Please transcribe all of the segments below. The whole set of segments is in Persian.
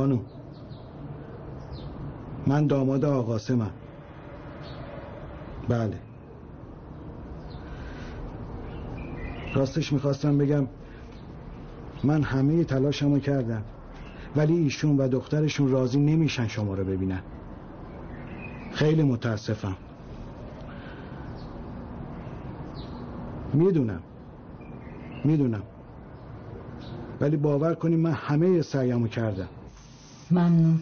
خانم من داماد آقاسمم بله. راستش می‌خواستم بگم من همه تلاشمو کردم ولی ایشون و دخترشون راضی نمیشن شما رو ببینن. خیلی متاسفم. می‌دونم. می‌دونم. ولی باور کنیم من همه سعیمو کردم. ممنون.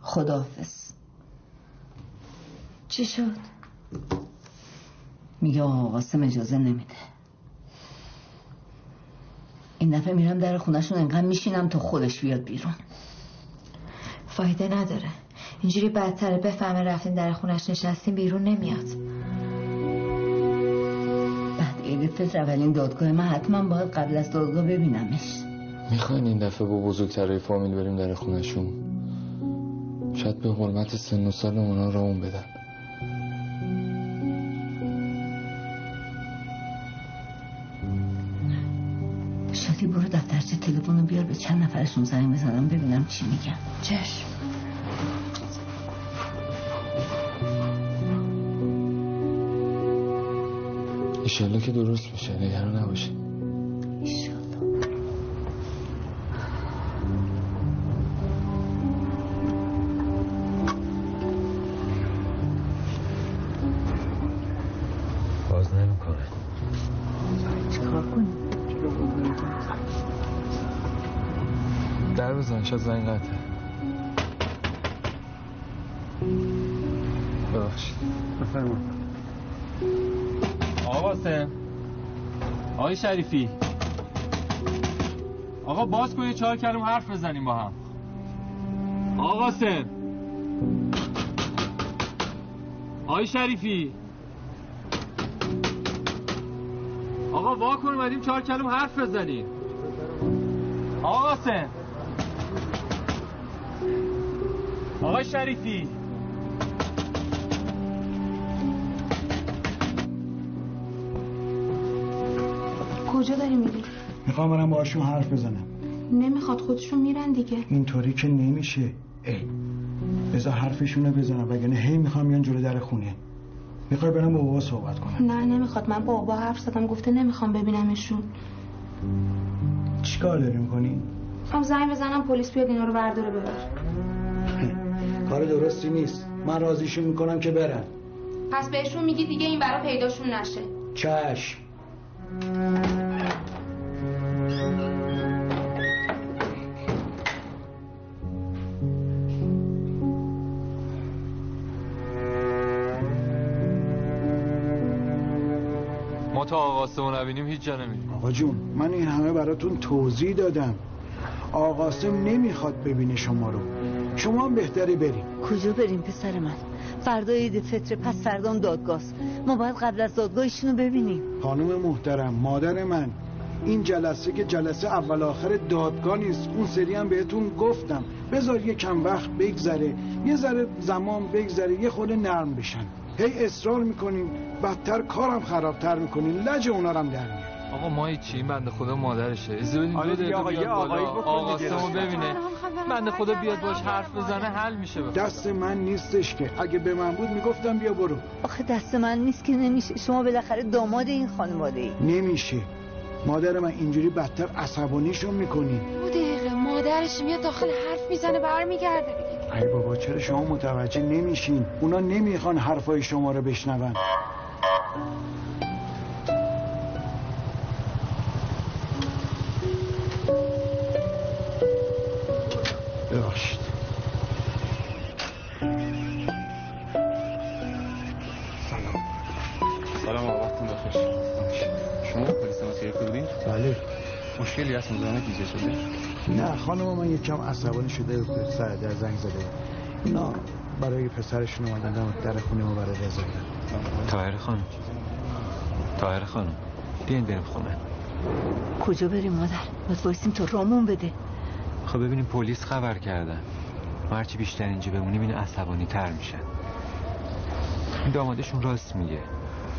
خداحافظ. چی شد؟ میگه آقا قاسم اجازه نمیده. این دفعه میرم در خونشون انقدر میشینم تا خودش بیاد بیرون. فایده نداره. اینجوری بدتره بفهمه رفتین در خونش نشستین بیرون نمیاد. بعد عید فطر اولین دادگاه من حتما باید قبل از دادگاه ببینمش. می‌خواین این دفعه با بزرگترهای فامیل بریم در خونشون شاید به حرمت سن و سال اونا را اون بدن. شادی برو دفترچه تلفن رو بیار به چند نفرشون زنگ بزنم ببینم چی میگن. چشم. ایشالله که درست میشه نگران نباشه شریفی. آقا باز کنید چهار کلم حرف بزنیم با هم. آقا قاسم آقای شریفی. آقا وا کن اومدیم چهار کلم حرف بزنیم. آقا قاسم آقای شریفی. کجا داری میری؟ می‌خوام برم باشون حرف بزنم. نمی‌خواد خودشون میرن دیگه. اینطوری که نمیشه. ای بذار حرفشون رو بزنم وگرنه هی می‌خوام میان جلو در خونه. می‌خوای برم با بابا صحبت کنم. نه نمی‌خواد. من با بابا حرف زدم گفته نمی‌خوام ببینمشون. چیکار داری می‌کنی؟ می‌خوام زنگ بزنم پلیس بیاد اینا رو برداره ببر. کار درستی نیست. من راضیشون می‌کنم که برن. پس بهشون میگی دیگه این برا پیداشون نشه. چشم تا آقا قاسم رو نبینیم هیچ جا نمیریم آقا جون من این همه براتون توضیح دادم. آقاسم نمی‌خواد ببینه شما رو. شما هم بهتره بریم. کجا بریم پسر من؟ فردا عید فطر پس فردا هم دادگاهست ما باید قبل از دادگاه ایشونو ببینیم. خانم محترم مادر من. این جلسه که جلسه اول آخر دادگاه نیست. اون سری هم بهتون گفتم. بذار یه کم وقت بگذره. یه ذره زمان بگذره. یه خود نرم بشن. هی اصرار می‌کنین بدتر کارم خرابتر می‌کنین لج اونا رو هم در میارین. آقا ما هیچی این بنده خدا مادرشه. بدیم آره دو دیگه دقیقه آقا، بیاد یه آقایی بالا. آقا ببینه. بنده خدا بیاد باش حرف بزنه حل میشه به دست من نیستش که. اگه به من بود می‌گفتم بیا برو. آخه دست من نیست که نمیشه. شما بالاخره داماد این خانواده ای. نمیشه. مادر من اینجوری بدتر عصبانیشون می‌کنی. دو دقیقه. مادرش میاد داخل حرف می‌زنه برمیگرده. ای بابا چرا شما متوجه نمیشین؟ اونا نمی‌خوان حرفای شما رو بشنون. ببخشید. سلام. آقا وقتتون بخیر. شما پلیس ما گرفته بودین؟ بله. مشکلی هست مزاحمت دیگه شده. نه خانم من یکم عصبانی شده سر در زنگ زده. اینا برای پسرشون اومدن در- در خونه ما برای رضایت تاهر خانم. تاهر خانم بیاین بریم خونه. کجا بریم مادر؟ باید وایسیم تا رامون بده. خب ببینیم پلیس خبر کردن ما هرچی بیشتر اینجا بمونیم این عصبانی تر میشن این دامادشون راست میگه.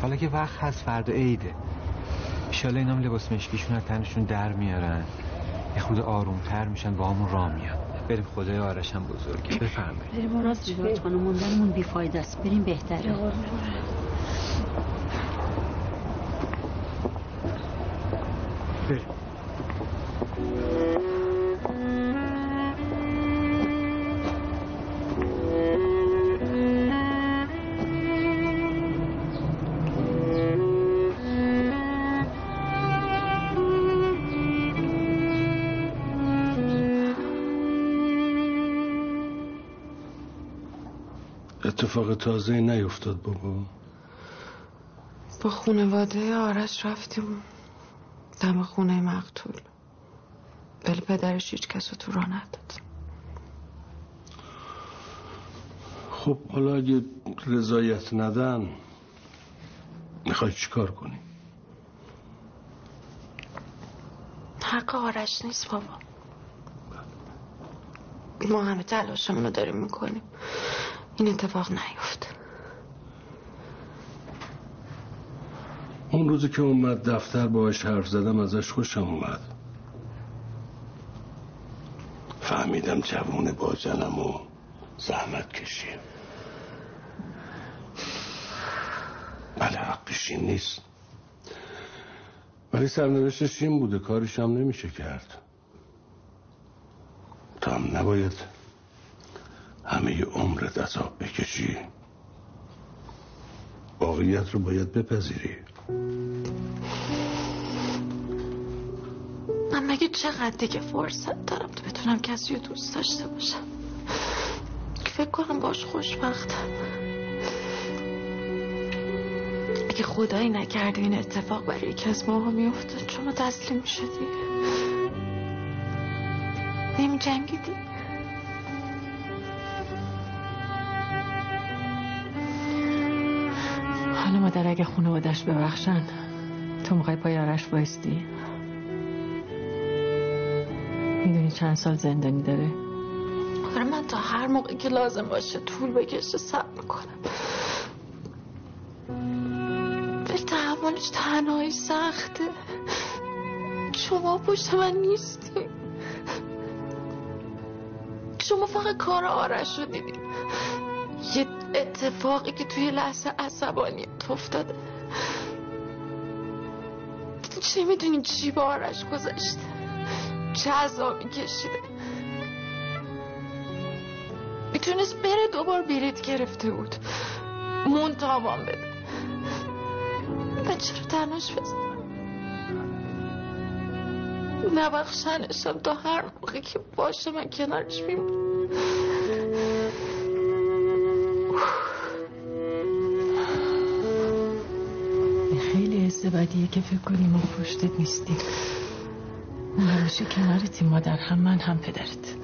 حالا که وقت هست فردا عیده. ایشالا اینام لباس مشکیشون از تنشون در میارن. یه خود آرومتر میشن با همون راه میان بریم خدای آرش هم بزرگه بفرمایید. بریم راست جواد خانم موندنمون بیفایده است. بریم بهتره. اتفاق تازه نیفتاد بابا. با خانواده آرش رفتیم. دم خونه مقتول. ولی پدرش هیچ کس رو تو راه نداد. خب حالا اگه رضایت ندن می‌خوای چیکار کنی؟ حق آرش نیست بابا. ما همه تلاشمون رو داریم می‌کنیم. این اتفاق نیفت اون روزی که اومد دفتر باش حرف زدم ازش خوشم اومد. فهمیدم جوون با جنم و زحمت کشیم بله حقش این نیست. ولی سرنوشتش این بوده کارش هم نمیشه کرد. تو هم نباید همه عمرت عذاب بکشی. واقعیت رو باید بپذیری. من مگه چقدر دیگه فرصت دارم تو بتونم کسی رو دوست داشته باشم؟ که فکر کنم باش خوشبختم اگه خدایی نکرده این اتفاق برای یکی از ماها میافتاد شما تسلیم شدی نمی جنگیدی مادر اگه خانوادش ببخشن تو موقع پای آرش بایستی می‌دونی چند سال زندانی داره؟ آره من تا هر موقع که لازم باشه طول بکشه سب می‌کنم. ولی تحملش تنهایی سخته. شما پشت من نیستی. شما فقط کار آرش رو یه اتفاقی که توی لحظه عصبانی افتاده. چه می‌دونی چی با آرش گذشته چه عذابی کشیده؟ می‌تونست بره دوبار بلیت گرفته بود. مون تاوان بده. من چرا تناش بزنم؟ نبخشنشم تا هر موقع که باشه من کنارش میمونم. حس بدیه که فکر کنی ما پشتت نیستیم ما همیشه کنارتیم مادر. هم من هم پدرت.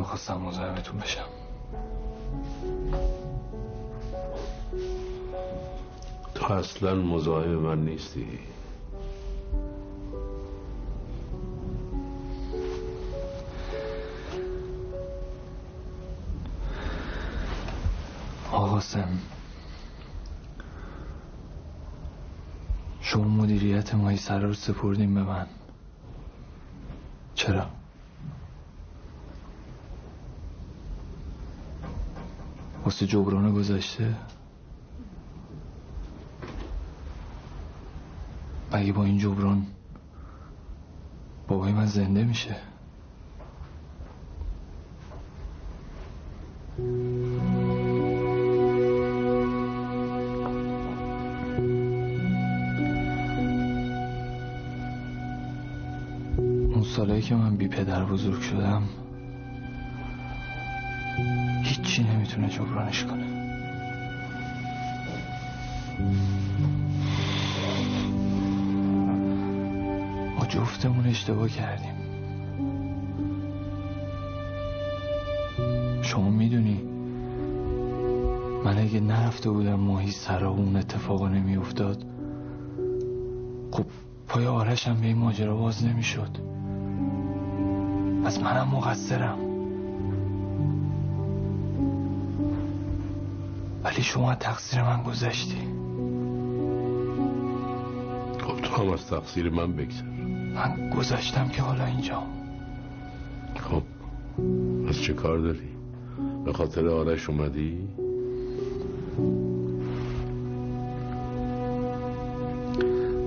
نمی‌خواستم مزاحمتون بشم. تو اصلا مزاحم من نیستی. آقاسم شما مدیریت مایسر رو سپردیم به من. چرا؟ واسه جبران گذشته؟ مگه با این جبران بابای من زنده میشه؟ اون سالایی که من بی پدر بزرگ شدم نمی‌تونه جبرانش کنه. ما جفتمون اشتباه کردیم. شما می‌دونی من اگه نرفته بودم ماهی سر اون اتفاقا نمیافتاد خب پای آرش هم به این ماجرا باز نمی‌شد. از منم مقصرم. ولی شما تقصیر من گذشتی خب تو هم از تقصیر من بگذر من گذاشتم که حالا اینجا خب از چه کار داری؟ به خاطر آرش اومدی؟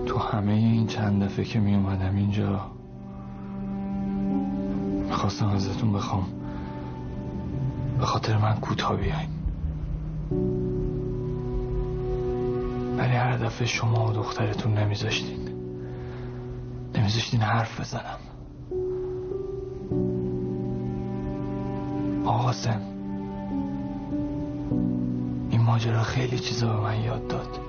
تو همه این چند دفعه که می اومدم اینجا می‌خواستم ازتون بخوام به خاطر من کوتاه بیاین ولی هر دفعه شما و دخترتون نمیذاشتین. نمیذاشتین حرف بزنم. آقاسم این ماجرا خیلی چیزا به من یاد داد.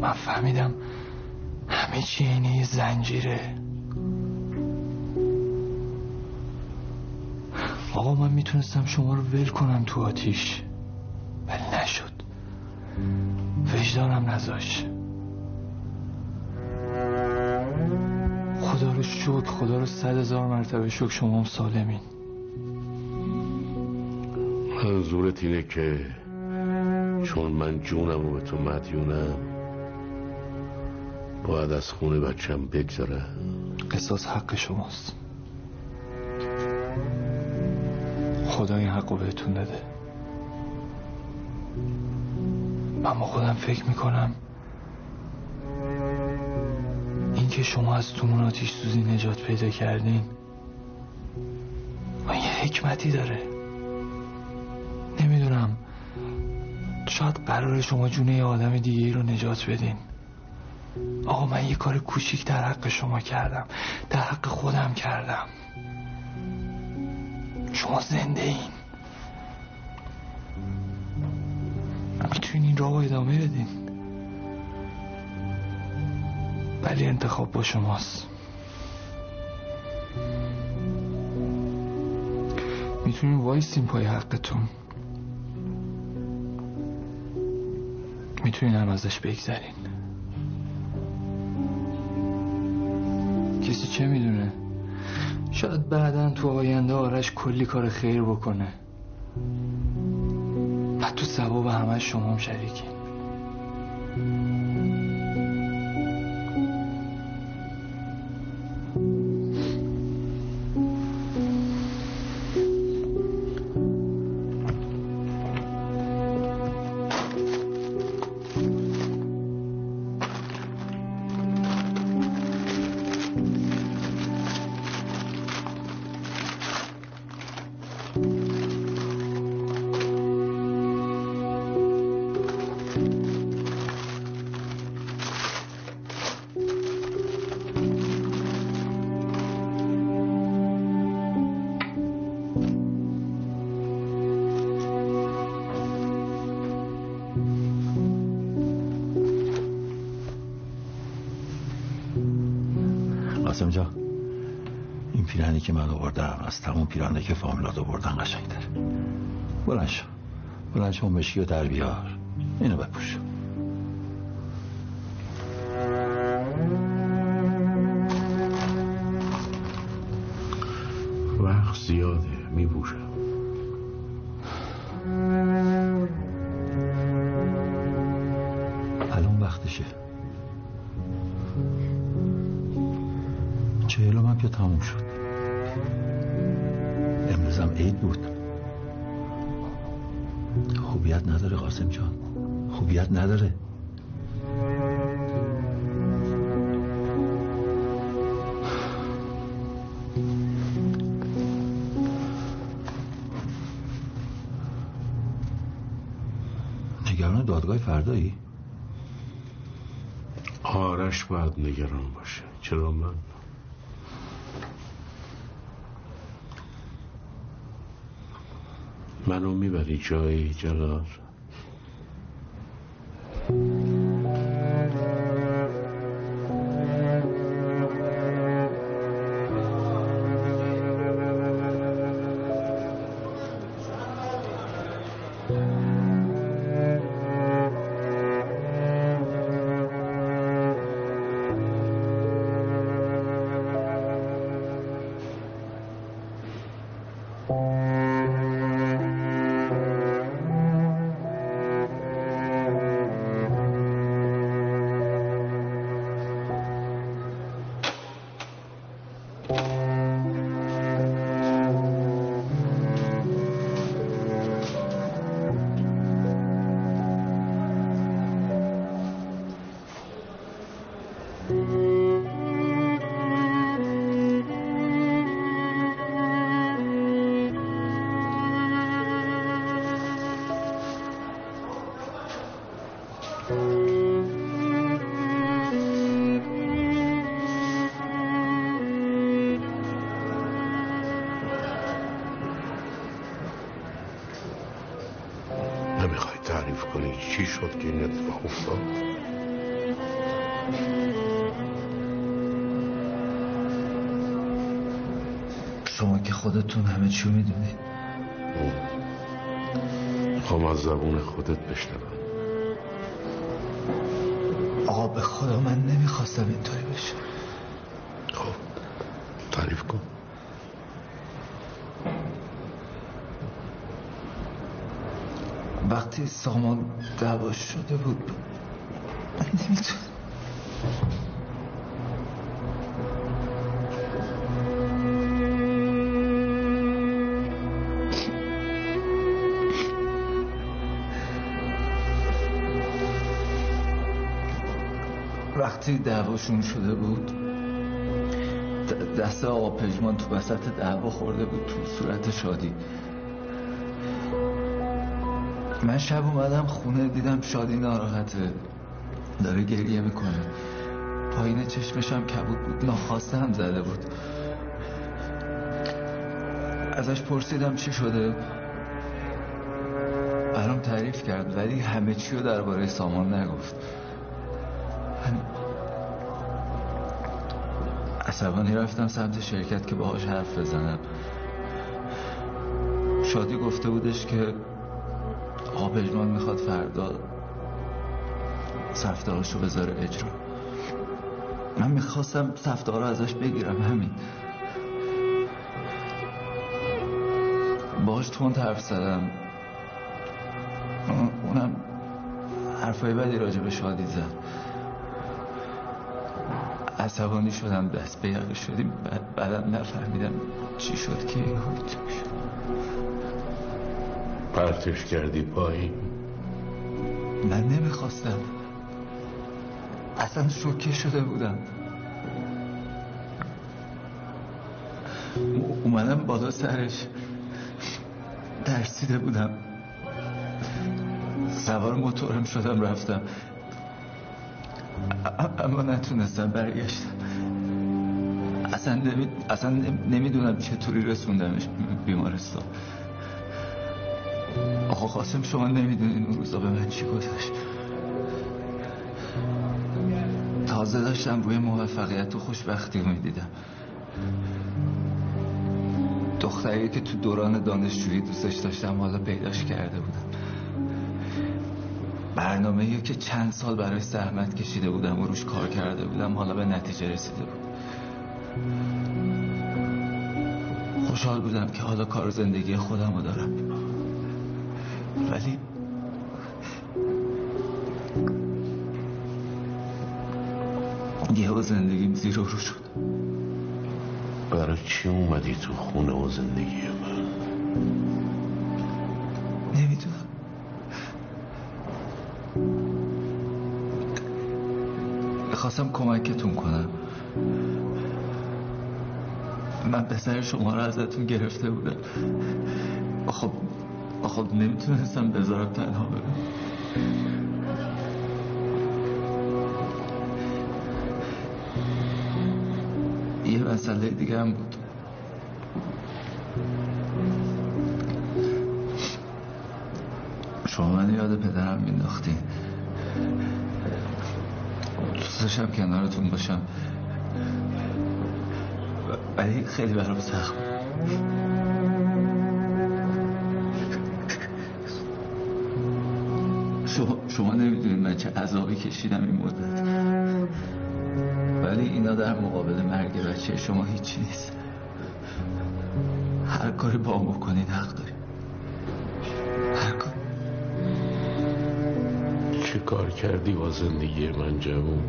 من فهمیدم همه چی اینه یه زنجیره. می‌تونستم شما رو ول کنم تو آتیش. ولی نشد. وجدانم نذاش خدا رو شکر خدا رو صد هزار مرتبه شکر شما هم سالمین. منظورت اینه که چون من جونم و به تو مدیونم باید از خونه بچم بگذره قصاص حق شماست. خدا این حق بهتون داده با خودم فکر می‌کنم اینکه شما از تو اون آتیش سوزی نجات پیدا کردین و یه حکمتی داره. نمی‌دونم. شاید قرار شما جون یه آدم دیگه ای رو نجات بدین. آقا من یه کار کوچیک در حق شما کردم. در حق خودم کردم. شما زنده این. می‌تونین راه ادامه بدین. ولی انتخاب با شماست. می‌تونین وایسین پای حقتون. می‌تونین هم ازش بگذرین. کسی چه می‌دونه؟ شاید بعدا تو آینده آرش کلی کار خیر بکنه. و تو ثواب همه شما هم شریکین از تمام پیرانه که فامیلات آوردن قشنگ داره بلند شو. بلند شو مشکی و در بیار. اینو بپوش. وقت زیاده میبوشم. الان وقتشه. چهلم هم که تموم شد. امروزم عید بود. خوبیت نداره قاسم جان. خوبیت نداره. نگران دادگاه فردایی؟ آرش باید نگران باشه. چرا من؟ منو می‌بری جایی جلال. شد که این اتفاق افتاد. شما که خودتون همه چی می‌دونید. می‌خوام از زبون خودت بشنوم. آقا به خدا من نمی‌خواستم اینطوری بشه خب تعریف کن وقتی سامان دعوا شده بود. نمی‌تونم. وقتی دعواشون شده بود دست آقا پژمان تو وسط دعوا خورده بود تو صورت شادی. من شب اومدم خونه دیدم شادی ناراحته. داره گریه می‌کنه. پایین چشمشم کبود بود. ناخواسته هم زده بود. ازش پرسیدم چی شده. برام تعریف کرد ولی همه چی رو درباره سامان نگفت. عصبانی رفتم سمت شرکت که باهاش حرف بزنم. شادی گفته بودش که آقا پژمان می‌خواد فردا سفتاراشو بذاره اجرا. من می‌خواستم سفتار رو ازش بگیرم همین. باش تند حرف زدم. اون- اونم حرفای بدی راجع به شادی زد. عصبانی شدم دست به یقه شدیم. بعد بعدم نفهمیدم چی شد که این پرتش کردی پایین من نمی‌خواستم. اصلا شوکه شده بودم. او- اومدم بالا سرش. ترسیده بودم. سوار موتورم شدم رفتم. اما نتونستم برگشتم. اصلا نمی... اصلا نمی‌دونم چطوری رسوندمش بیمارستان. آقا قاسم شما نمی‌دونین اون روزا به من چی گذشت. تازه داشتم روی موفقیت و خوشبختی رو می‌دیدم. دختری که تو دوران دانشجویی دوستش داشتم حالا پیداش کرده بودم. برنامه که چند سال برای زحمت کشیده بودم و روش کار کرده بودم حالا به نتیجه رسیده بود. خوشحال بودم که حالا کار زندگی خودم رو دارم. زندگیم زیر رو شد. برای چی اومدی تو خونه و زندگی من؟ نمی‌دونم. خواستم کمکتون کنم. من پسر شما رو ازتون گرفته بودم. خب خب نمی‌تونستم بذارم تنها ببینم یه مسئله دیگه هم بود. شما من یاد پدرم مینداختین دوستشم کنارتون باشم. ولی خیلی برام سخت شما, شما نمی‌دونید من چه عذابی کشیدم این مدت. ولی اینا در مقابل مرگ بچه شما هیچی نیست. هر کاری با هم بکنید حق دارید هر کار. چه کار کردی با زندگی من جوون؟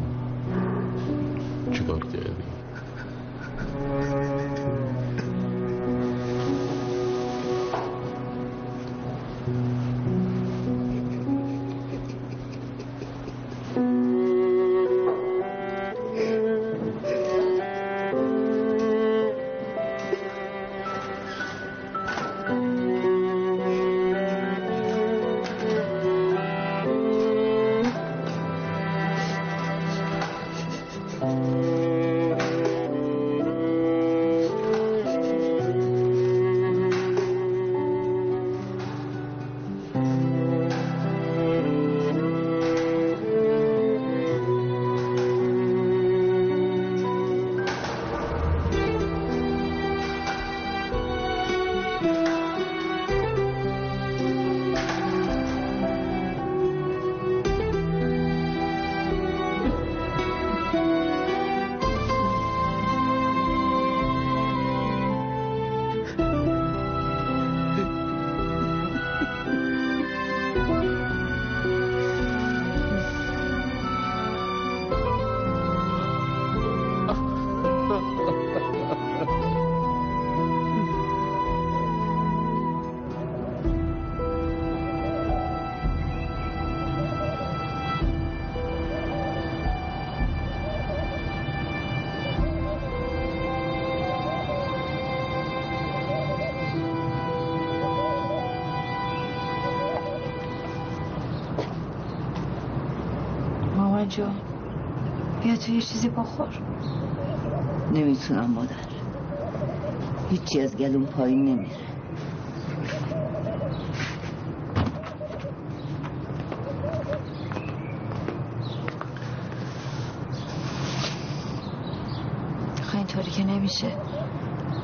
تو یه چیزی بخور. نمی‌تونم مادر. هیچی از گلوم پایین نمیره. خب اینطوری که نمیشه.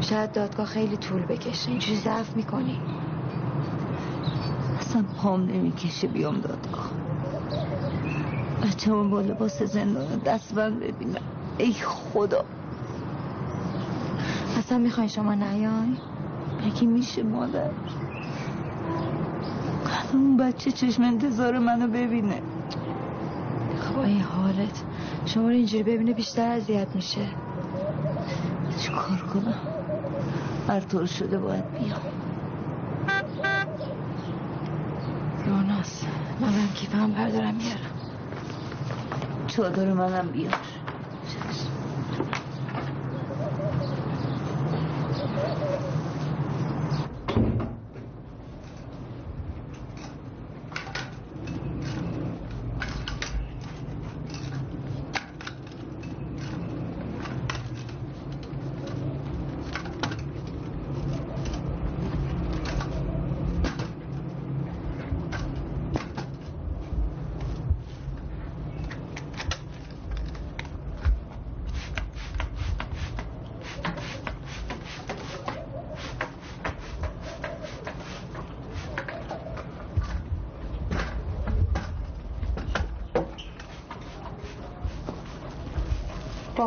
شاید دادگاه خیلی طول بکشه. اینجوری ضعف می‌کنی. اصلا پام نمی‌کشه بیام دادگاه. بچه من با لباس زندان دستبند ببینم ای خدا. اصلا می‌خواین شما نیای؟ مگه میشه مادر؟ اون بچه چشم انتظار منو ببینه. خب این حالت. شما رو اینجوری ببینه بیشتر اذیت میشه. چی کار کنم؟ هر طور شده باید بیام. روناس من برم کیفم بردارم میارم. چادر منم بیار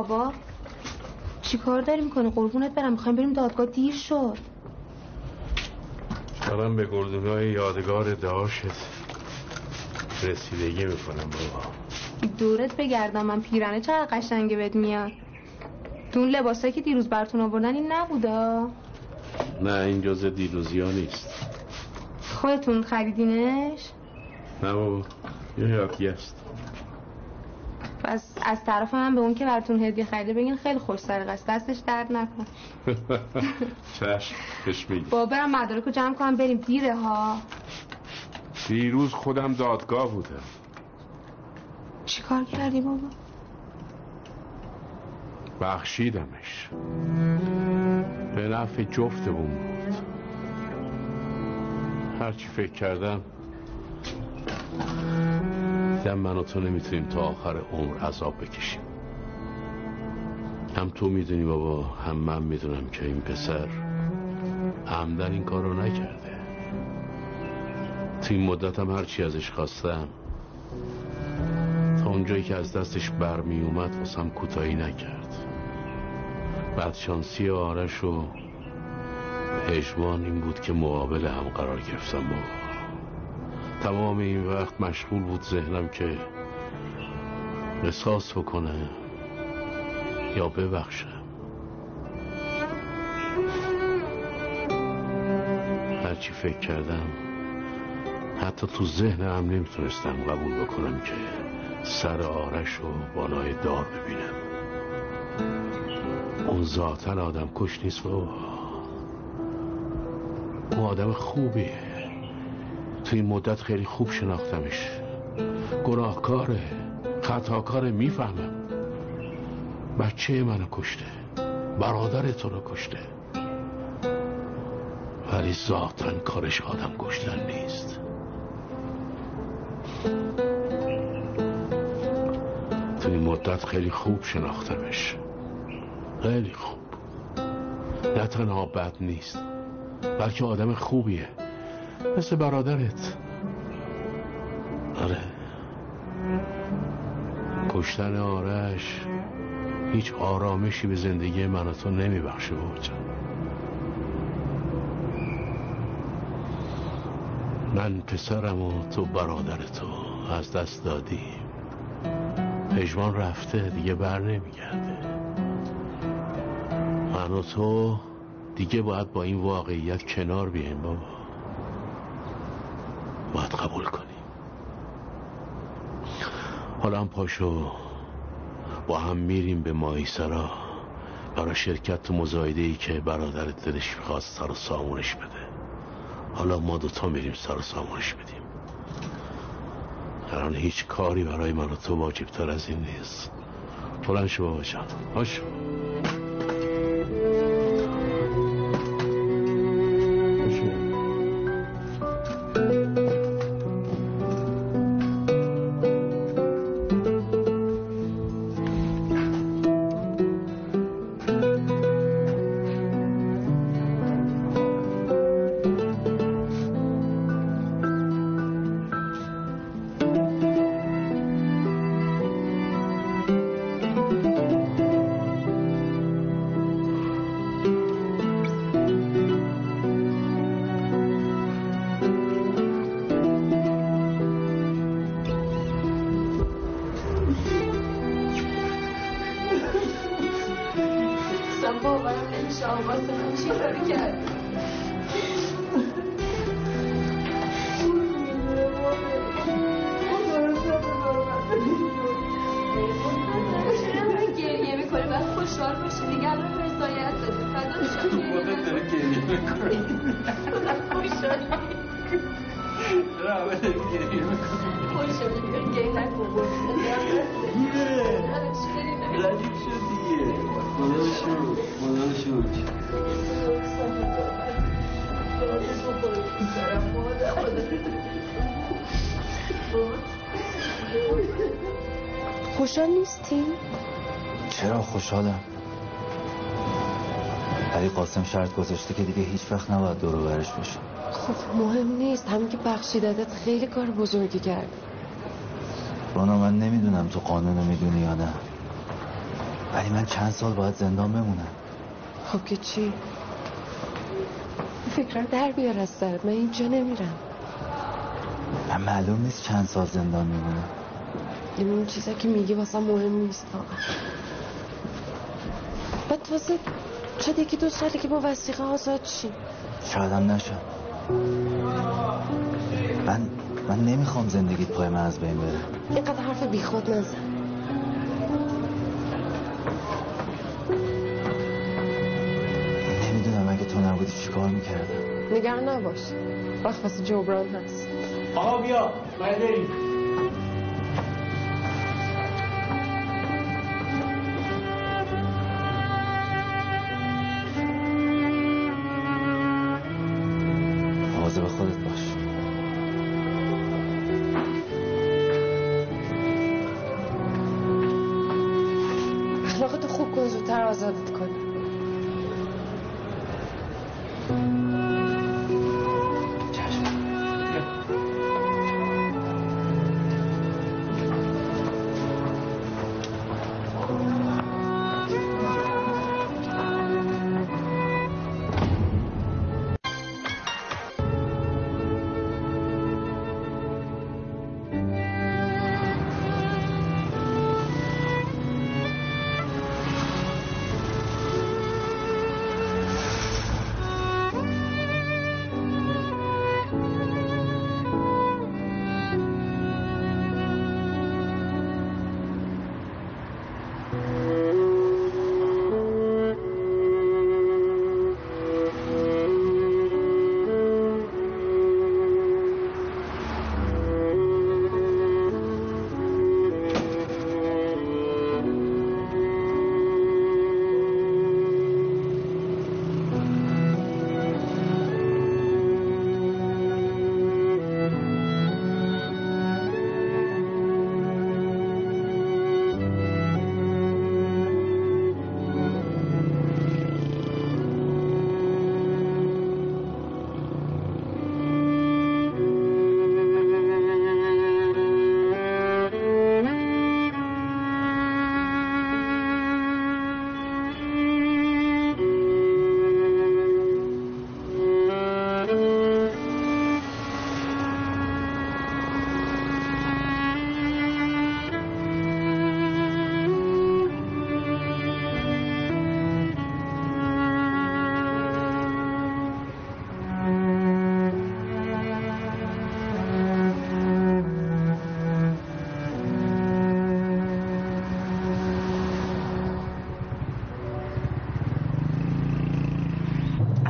بابا. چی کار داری می‌کنی؟ قربونت برم. می‌خوایم بریم دادگاه. دیر شد. دارم به گردونای یادگار داشت رسیدگی می‌کنم بابا. دورت بگردم. من پیرنه چقدر قشنگه بهت میاد. تو اون لباسایی که دیروز براتون آوردن این نبودا؟ نه این جز دیروزی ها نیست. خودتون خریدینش؟ نه بابا یه یاکی است. از طرف من به اون که براتون هدیه خریده بگین خیلی خوش سرقه است. دستش درد نکن چشم کشمی بابا برم مدارک رو جمع کنم بریم دیره ها. دیروز خودم دادگاه بودم. چی کار کردی بابا؟ بخشیدمش. به نفع جفتمون بود. هرچی فکر کردم دیدم من و تو نمی‌تونیم تا آخر عمر عذاب بکشیم. هم تو می‌دونی بابا هم من می‌دونم که این پسر عمدن این کار رو نکرده. تو این مدت هم هرچی ازش خواستم تا اونجایی که از دستش برمی اومد واسم کوتاهی نکرد. بعد شانسی آرش و پشمان این بود که مقابل هم قرار گرفتم. بابا تمام این وقت مشغول بود ذهنم که قصاص بکنه یا ببخشم هرچی فکر کردم حتی تو ذهنم نمی‌تونستم قبول بکنم که سر آرش رو بالای دار ببینم. اون ذاتا آدم کش نیست بابا اون آدم خوبیه. تو این مدت خیلی خوب شناختمش. گناهکاره خطاکاره می‌فهمم. بچه منو کشته. برادر تو رو کشته. ولی ذاتا کارش آدم کشتن نیست. تو این مدت خیلی خوب شناختمش. خیلی خوب. نه تنها بد نیست بلکه آدم خوبیه. مثل برادرت. آره. کشتن آرش هیچ آرامشی به زندگی من و تو نمیبخشه بابا من پسرم و تو برادر تو از دست دادی پژمان رفته دیگه بر نمیگرده. من و تو دیگه باید با این واقعیت کنار بیایم بابا. باید قبول کنیم. حالا هم پاشو با هم میریم به ماهیسرا. برای شرکت تو مزایده ای که برادرت دلش می‌خواست سر و سامونش بده. حالا ما دوتا میریم سر و سامونش بدیم. الان هیچ کاری برای من و تو واجبتر از این نیست. بلند شو بابا جان. آقا من چی کاری کرد خوشحال نیستی؟ چرا خوشحالم؟ علی قاسم شرط گذاشته که دیگه هیچ وقت نباید دور برش بشه. خب مهم نیست. همین که بخشیدتت خیلی کار بزرگی کرد. رانا من نمی‌دونم تو قانونو می‌دونی یا نه. ولی من چند سال باید زندان بمونم. خب که چی؟ فکر در بیار از سرت. من اینجا نمیرم. من معلوم نیست چند سال زندان میمونم. این چیزا که میگی واسه مهم نیست واقعا بعد تازه شاید یکی دو سالی که با وسیقه آزاد شی شاید هم نشم من من نمی‌خوام زندگیت پای من از بین بره. اینقدر حرف بیخود نزن. نمی‌دونم اگه تو نبودی چیکار می‌کردم. نگران نباش. وقت واسه جبران هست. آقا بیا باید بریم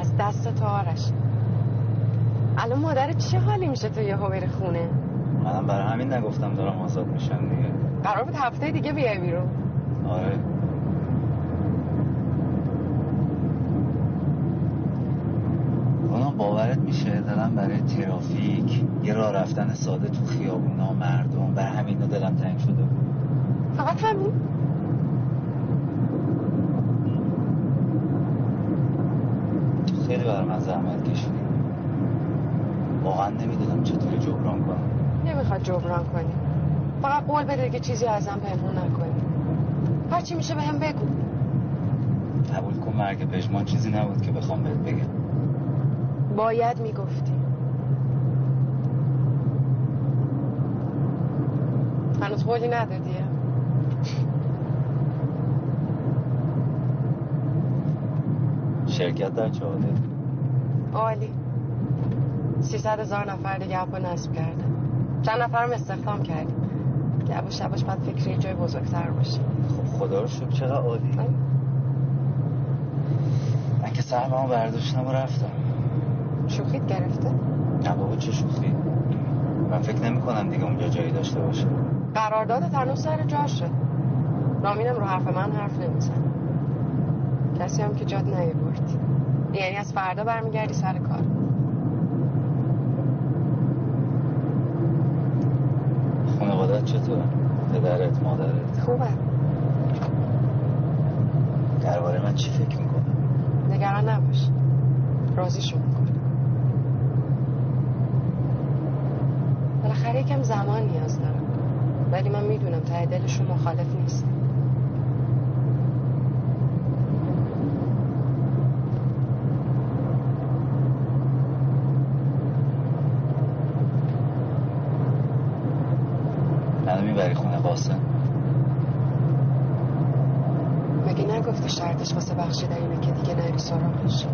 از دست تو آرش. الان مادرت چه حالی میشه تو یهو بری خونه؟ منم برای همین نگفتم دارم آزاد میشم دیگه. قرار بود هفته دیگه بیای بیرون. آره. اونا باورت میشه دلم برای ترافیک یه راه رفتن ساده تو خیابونا مردم برای همین دلم تنگ شده بود. فقط همین تو خیلی برای من زحمت کشیدی. واقعا نمی‌دونم چطوری جبران کنم. نمی‌خواد جبران کنی. فقط قول بده که چیزی ازم پنهون نکنی. هر چی میشه به هم بگو. قبول کن مرگ پژمان چیزی نبود که بخوام بهت بگم. باید می‌گفتی. هنوز قولی ندادیه شرکت در چهاده عالی. سیصد هزار نفر دیگه اپا نصب کرده چند نفرم استخدام کردیم. گب و شبش باید فکری جای بزرگتر باشی خب خدا رو شکر. چقدر عالی. من که سهممو برداشتم و رفتم. شوخیت گرفته؟ نه بابا چه شوخی. من فکر نمی کنم دیگه اونجا جایی داشته باشه. قرارداد هنوز سر جاشه. رامینم رو حرف من حرف نمیزن کسی هم که جاد نیاورد. یعنی از فردا برمیگردی سر کار. خانوادت چطور؟ پدرت مادرت؟ خوبه. درباره من چی فکر می‌کنه؟ نگران نباش. راضیشون می‌کنه بالاخره یکم زمان نیاز دارم. ولی من می‌دونم ته دلشون مخالف نیست کنه قاسم مگه نگفتی شرطش واسه بخشیدن اینه که دیگه نری سراغش؟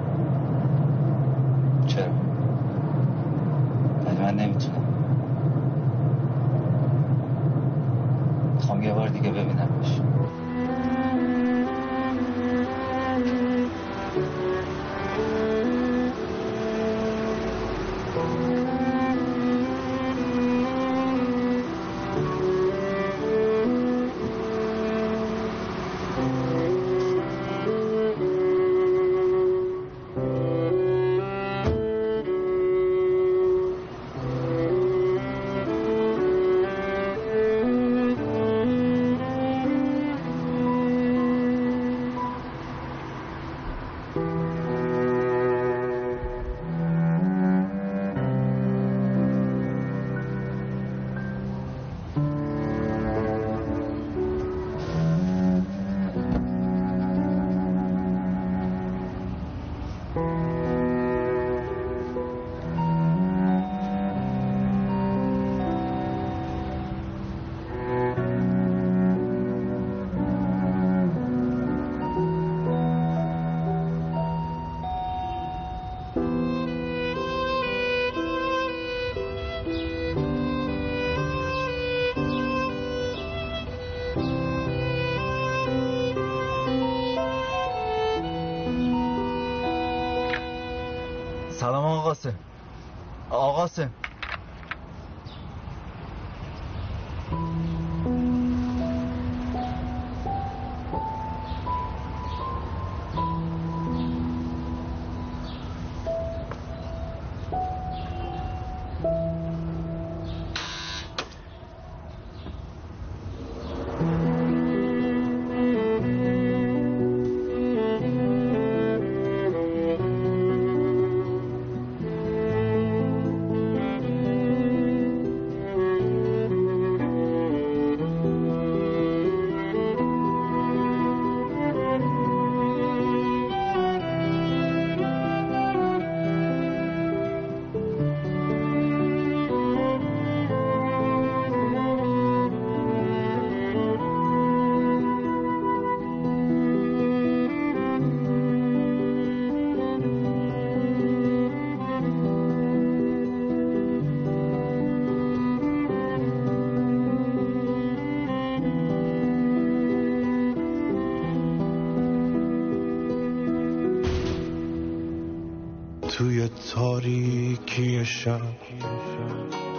تاریکی شب.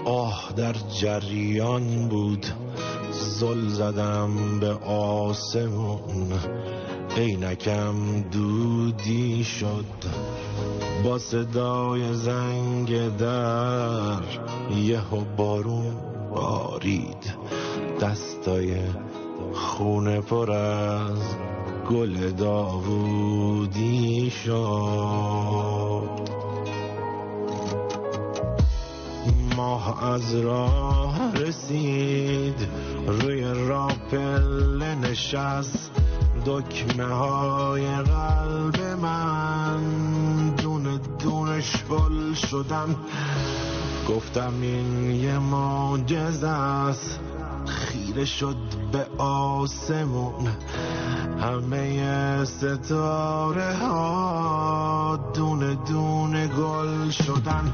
آه در جریان بود. زل زدم به آسمون. عینکم دودی شد. با صدای زنگ در یهو بارون بارید. دستای خونه پر از گل داوودی شد. از راه رسید. روی راپل نشست. دکمه های قلب من. دونه دونه شل شدن گفتم این یه معجزه است. خیره شد به آسمون. همه ستاره ها دونه دونه گل شدن.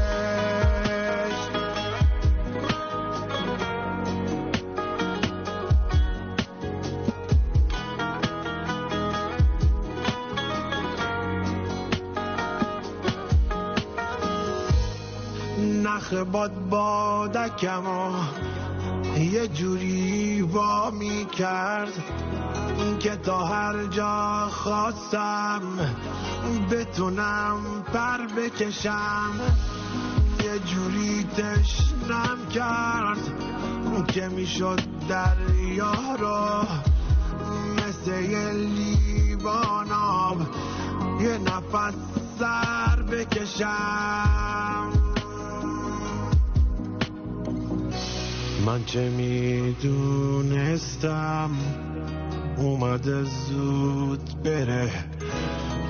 نخ باد بادکم یه جوری وا می کرد که تا هر جا خواستم بتونم پر بکشم. یه جوری تشنم کرد که می‌شد دریا دریا مثل یه لیوانام یه نفس سر بکشم. من چه می‌دونستم اومده زود بره.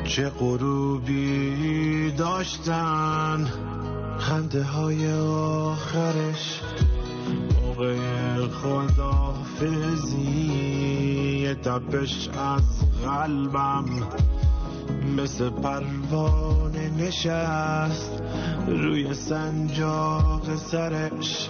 چه غروبی داشتن. خنده های آخرش موقع خدافزی تپش از قلبم مثل پروانه نشست روی سنجاق سرش.